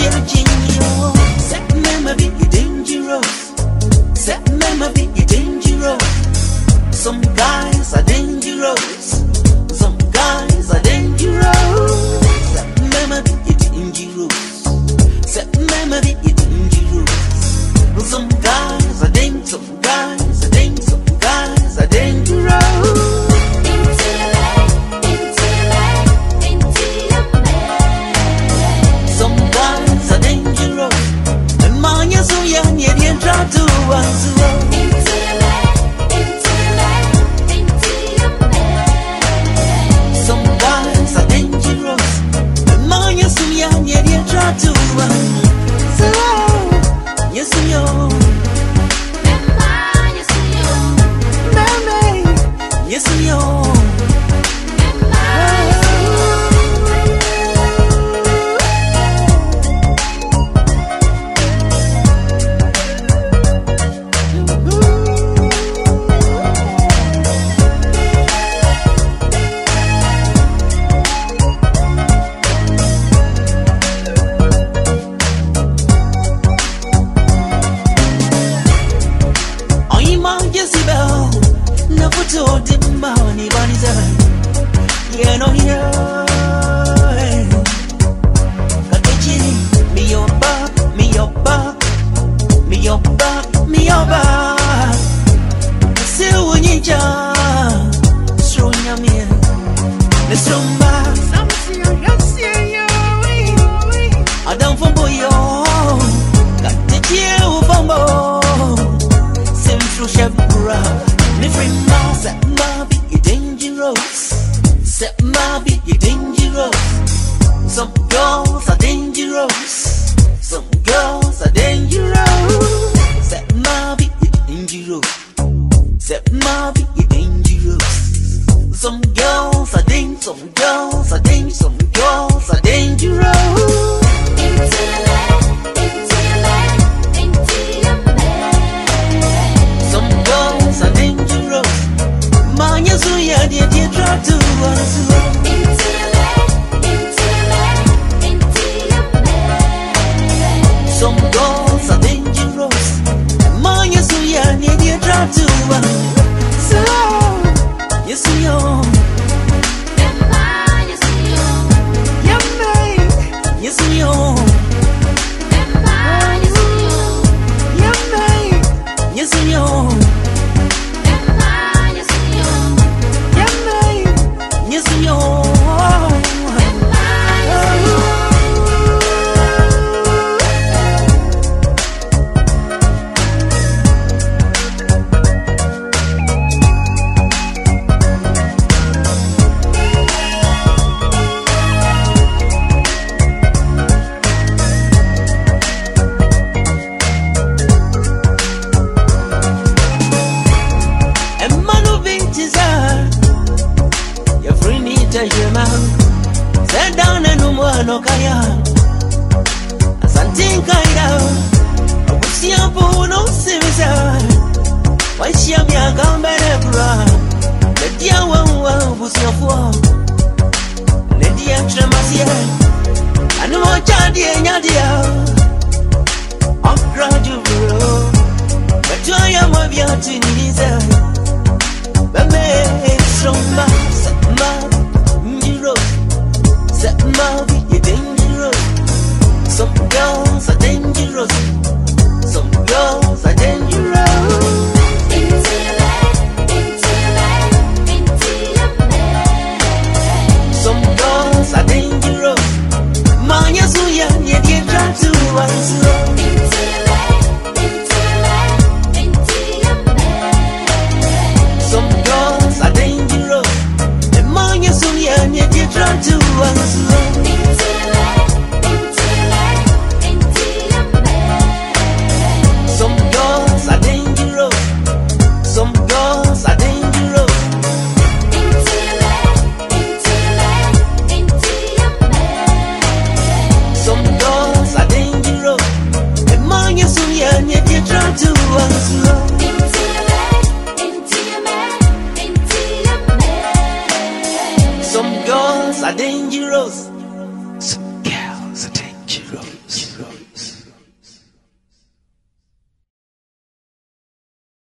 energy. Jezebel, na vuto dimba ni baniza, yeno yeno. around free now, set my be you dangerous. Set my be you dangerous. Some girls are dangerous. Some girls are dangerous. Set my be you dangerous. Set my be you dangerous. Some girls are dangerous Some girls are dangerous Some girls are dangerous. tejima sedane numwano kaya. Asantinkaira okusyapuno sibisa waisya myaka mbere kura. Ledia wawa busyafua ledia tremasie anumochadie nyadia was Are dangerous.